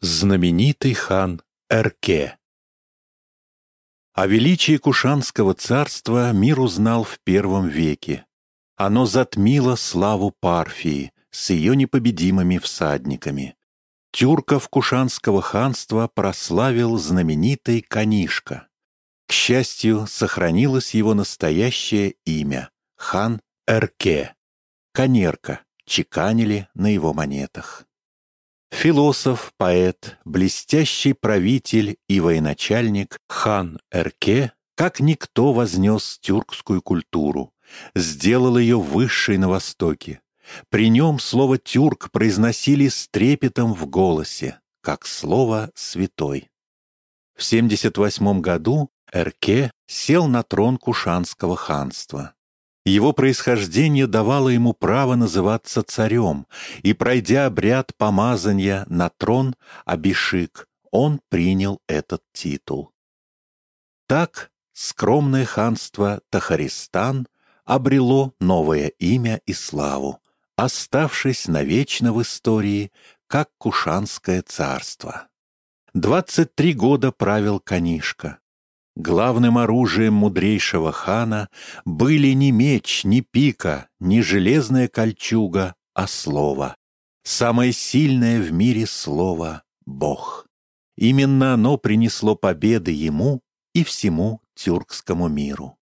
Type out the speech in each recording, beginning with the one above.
Знаменитый хан Эрке О величии Кушанского царства мир узнал в первом веке. Оно затмило славу Парфии с ее непобедимыми всадниками. Тюрков Кушанского ханства прославил знаменитый Канишка. К счастью, сохранилось его настоящее имя — хан Эрке. Конерка чеканили на его монетах. Философ, поэт, блестящий правитель и военачальник хан Эрке, как никто вознес тюркскую культуру, сделал ее высшей на Востоке. При нем слово «тюрк» произносили с трепетом в голосе, как слово «святой». В 78 году Эрке сел на трон Кушанского ханства. Его происхождение давало ему право называться царем, и, пройдя обряд помазания на трон Абишик, он принял этот титул. Так скромное ханство Тахаристан обрело новое имя и славу, оставшись навечно в истории как Кушанское царство. Двадцать три года правил Канишка. Главным оружием мудрейшего хана были не меч, не пика, не железная кольчуга, а слово. Самое сильное в мире слово — Бог. Именно оно принесло победы ему и всему тюркскому миру.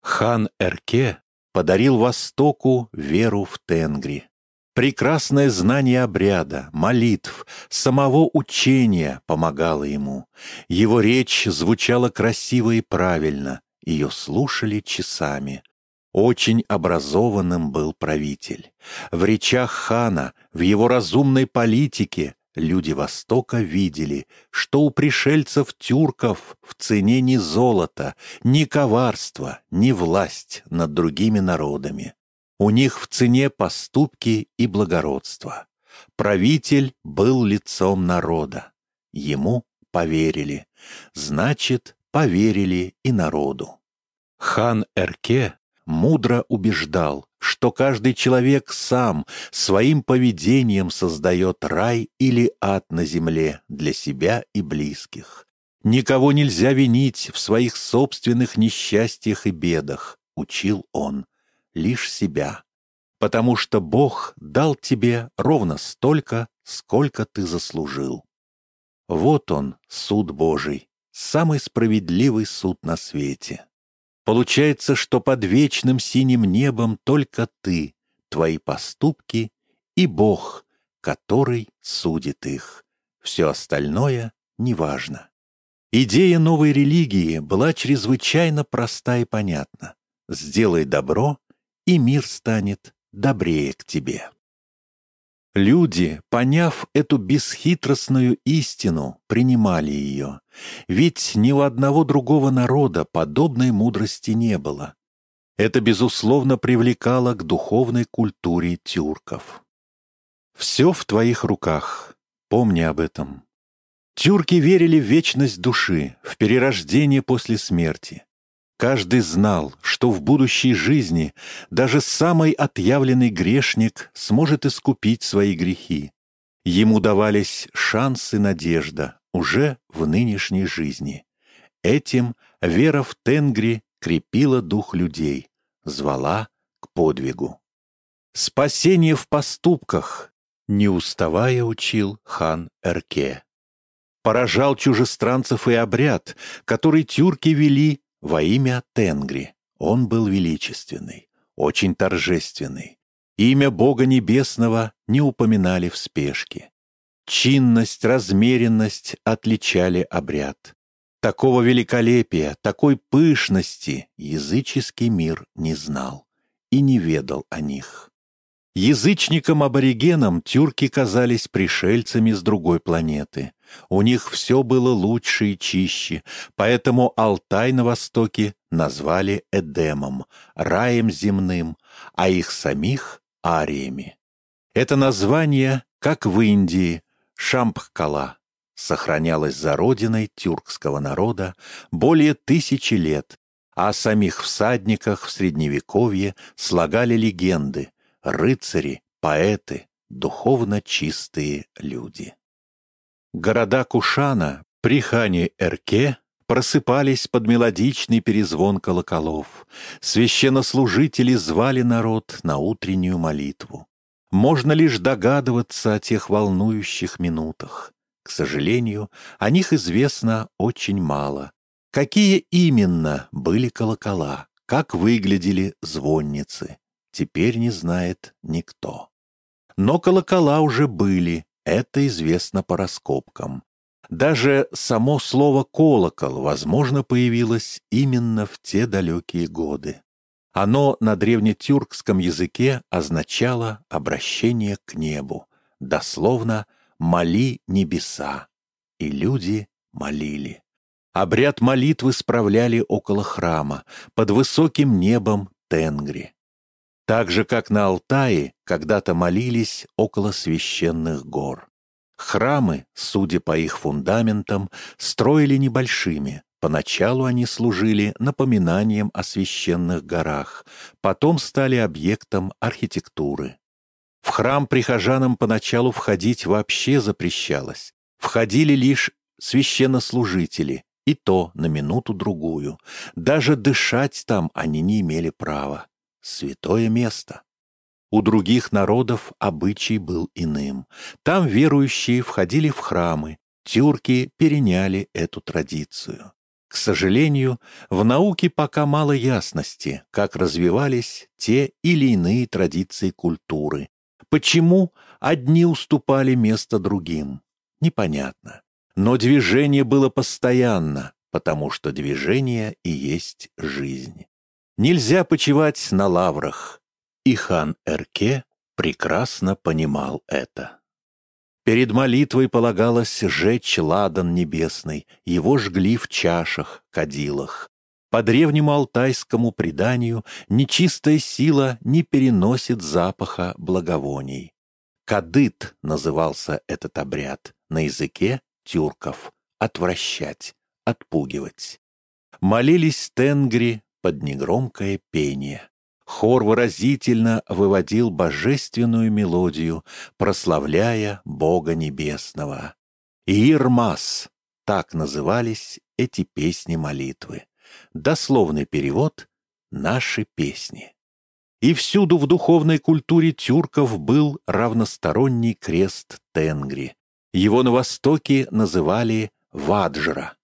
Хан Эрке подарил Востоку веру в Тенгри. Прекрасное знание обряда, молитв, самого учения помогало ему. Его речь звучала красиво и правильно, ее слушали часами. Очень образованным был правитель. В речах хана, в его разумной политике люди Востока видели, что у пришельцев-тюрков в цене ни золото, ни коварство, ни власть над другими народами. У них в цене поступки и благородство. Правитель был лицом народа. Ему поверили. Значит, поверили и народу. Хан Эрке мудро убеждал, что каждый человек сам своим поведением создает рай или ад на земле для себя и близких. Никого нельзя винить в своих собственных несчастьях и бедах, учил он лишь себя, потому что Бог дал тебе ровно столько, сколько ты заслужил. Вот он, суд Божий, самый справедливый суд на свете. Получается, что под вечным синим небом только ты, твои поступки и Бог, который судит их. Все остальное неважно. Идея новой религии была чрезвычайно проста и понятна. Сделай добро, и мир станет добрее к тебе. Люди, поняв эту бесхитростную истину, принимали ее, ведь ни у одного другого народа подобной мудрости не было. Это, безусловно, привлекало к духовной культуре тюрков. «Все в твоих руках, помни об этом». Тюрки верили в вечность души, в перерождение после смерти. Каждый знал, что в будущей жизни даже самый отъявленный грешник сможет искупить свои грехи. Ему давались шанс и надежда уже в нынешней жизни. Этим вера в Тенгри крепила дух людей, звала к подвигу. Спасение в поступках, не уставая учил хан Эрке. Поражал чужестранцев и обряд, который тюрки вели во имя Тенгри. Он был величественный, очень торжественный. Имя Бога Небесного не упоминали в спешке. Чинность, размеренность отличали обряд. Такого великолепия, такой пышности языческий мир не знал и не ведал о них. Язычникам-аборигенам тюрки казались пришельцами с другой планеты. У них все было лучше и чище, поэтому Алтай на востоке назвали Эдемом, раем земным, а их самих — ариями. Это название, как в Индии, Шампхкала, сохранялось за родиной тюркского народа более тысячи лет, а о самих всадниках в Средневековье слагали легенды — рыцари, поэты, духовно чистые люди. Города Кушана при хане Эрке просыпались под мелодичный перезвон колоколов. Священнослужители звали народ на утреннюю молитву. Можно лишь догадываться о тех волнующих минутах. К сожалению, о них известно очень мало. Какие именно были колокола, как выглядели звонницы, теперь не знает никто. Но колокола уже были, это известно по раскопкам. Даже само слово «колокол», возможно, появилось именно в те далекие годы. Оно на древнетюркском языке означало обращение к небу, дословно «моли небеса», и люди молили. Обряд молитвы справляли около храма, под высоким небом Тенгри. Так же, как на Алтае, когда-то молились около священных гор. Храмы, судя по их фундаментам, строили небольшими, Поначалу они служили напоминанием о священных горах, потом стали объектом архитектуры. В храм прихожанам поначалу входить вообще запрещалось. Входили лишь священнослужители, и то на минуту-другую. Даже дышать там они не имели права. Святое место. У других народов обычай был иным. Там верующие входили в храмы, тюрки переняли эту традицию. К сожалению, в науке пока мало ясности, как развивались те или иные традиции культуры. Почему одни уступали место другим? Непонятно. Но движение было постоянно, потому что движение и есть жизнь. Нельзя почивать на лаврах. И хан Эрке прекрасно понимал это. Перед молитвой полагалось жечь ладан небесный, его жгли в чашах, кадилах. По древнему алтайскому преданию нечистая сила не переносит запаха благовоний. Кадыт назывался этот обряд, на языке тюрков — отвращать, отпугивать. Молились тенгри под негромкое пение. Хор выразительно выводил божественную мелодию, прославляя Бога Небесного. Ирмас — так назывались эти песни-молитвы. Дословный перевод — «наши песни». И всюду в духовной культуре тюрков был равносторонний крест Тенгри. Его на востоке называли Ваджра.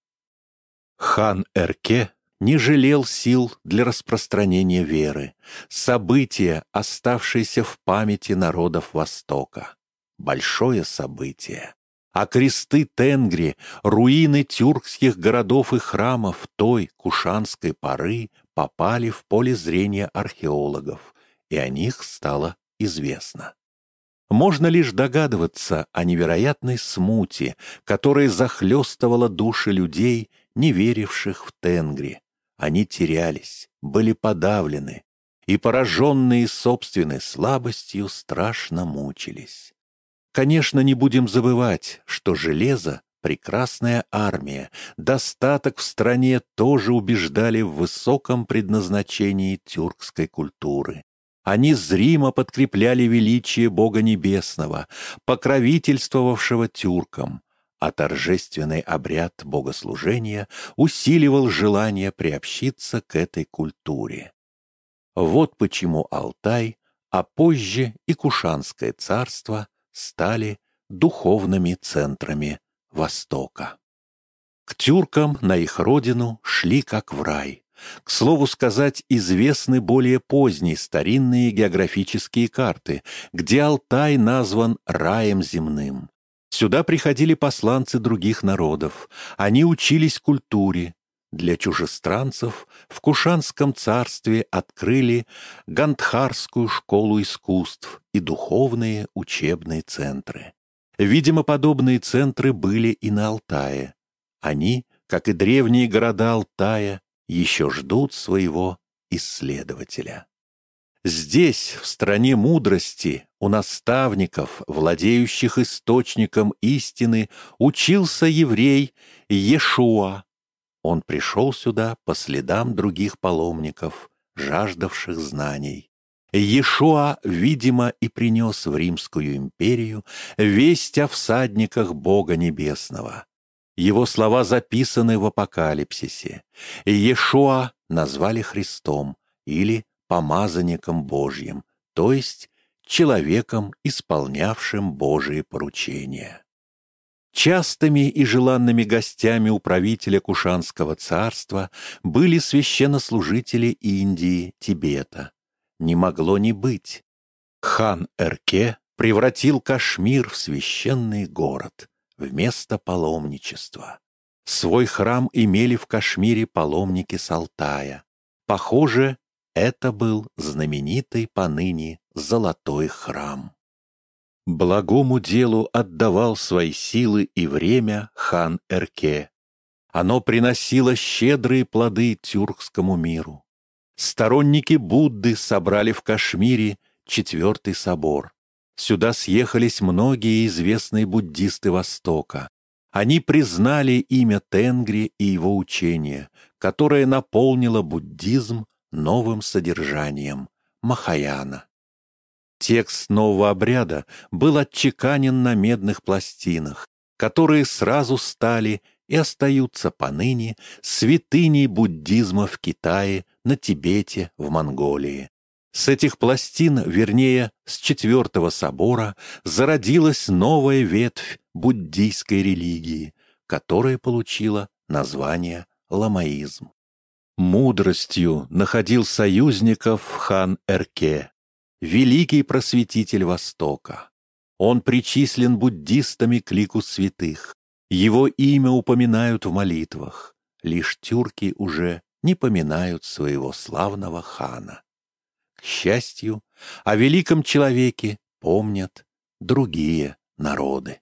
Хан Эрке не жалел сил для распространения веры, события, оставшиеся в памяти народов Востока. Большое событие. А кресты Тенгри, руины тюркских городов и храмов той кушанской поры попали в поле зрения археологов, и о них стало известно. Можно лишь догадываться о невероятной смуте, которая захлестывала души людей, не веривших в Тенгри, они терялись, были подавлены, и, пораженные собственной слабостью, страшно мучились. Конечно, не будем забывать, что железо — прекрасная армия, достаток в стране тоже убеждали в высоком предназначении тюркской культуры. Они зримо подкрепляли величие Бога Небесного, покровительствовавшего тюркам, а торжественный обряд богослужения усиливал желание приобщиться к этой культуре. Вот почему Алтай, а позже и Кушанское царство стали духовными центрами Востока. К тюркам на их родину шли как в рай. К слову сказать, известны более поздние старинные географические карты, где Алтай назван раем земным. Сюда приходили посланцы других народов. Они учились культуре. Для чужестранцев в Кушанском царстве открыли Гандхарскую школу искусств и духовные учебные центры. Видимо, подобные центры были и на Алтае. Они, как и древние города Алтая, еще ждут своего исследователя. Здесь, в стране мудрости, у наставников, владеющих источником истины, учился еврей Иешуа. Он пришел сюда по следам других паломников, жаждавших знаний. Иешуа, видимо, и принес в Римскую империю весть о всадниках Бога Небесного. Его слова записаны в Апокалипсисе. Иешуа назвали Христом или помазанником Божьим, то есть человеком, исполнявшим Божие поручения. Частыми и желанными гостями у правителя Кушанского царства были священнослужители Индии, Тибета. Не могло не быть. Хан Эрке превратил Кашмир в священный город вместо паломничества. Свой храм имели в Кашмире паломники с Алтая. Похоже, это был знаменитый поныне Золотой храм. Благому делу отдавал свои силы и время хан Эрке. Оно приносило щедрые плоды тюркскому миру. Сторонники Будды собрали в Кашмире четвертый собор. Сюда съехались многие известные буддисты Востока. Они признали имя Тенгри и его учение, которое наполнило буддизм новым содержанием – Махаяна. Текст нового обряда был отчеканен на медных пластинах, которые сразу стали и остаются поныне святыней буддизма в Китае, на Тибете, в Монголии. С этих пластин, вернее, с Четвертого собора, зародилась новая ветвь буддийской религии, которая получила название ламаизм. Мудростью находил союзников хан Эрке, великий просветитель Востока. Он причислен буддистами к лику святых. Его имя упоминают в молитвах. Лишь тюрки уже не поминают своего славного хана. К счастью, о великом человеке помнят другие народы.